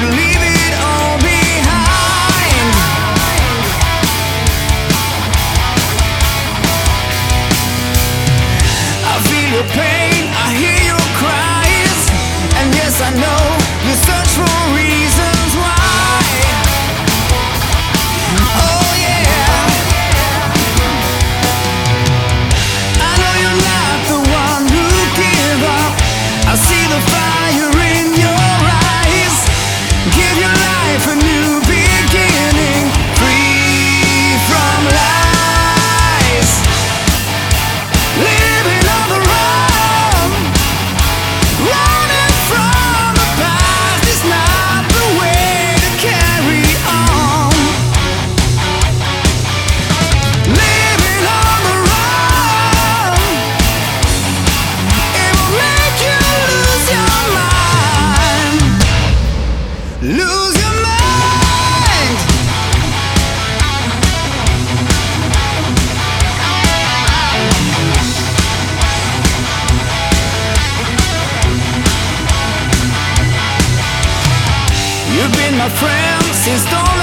to leave Lose your mind. You've been my friend since don't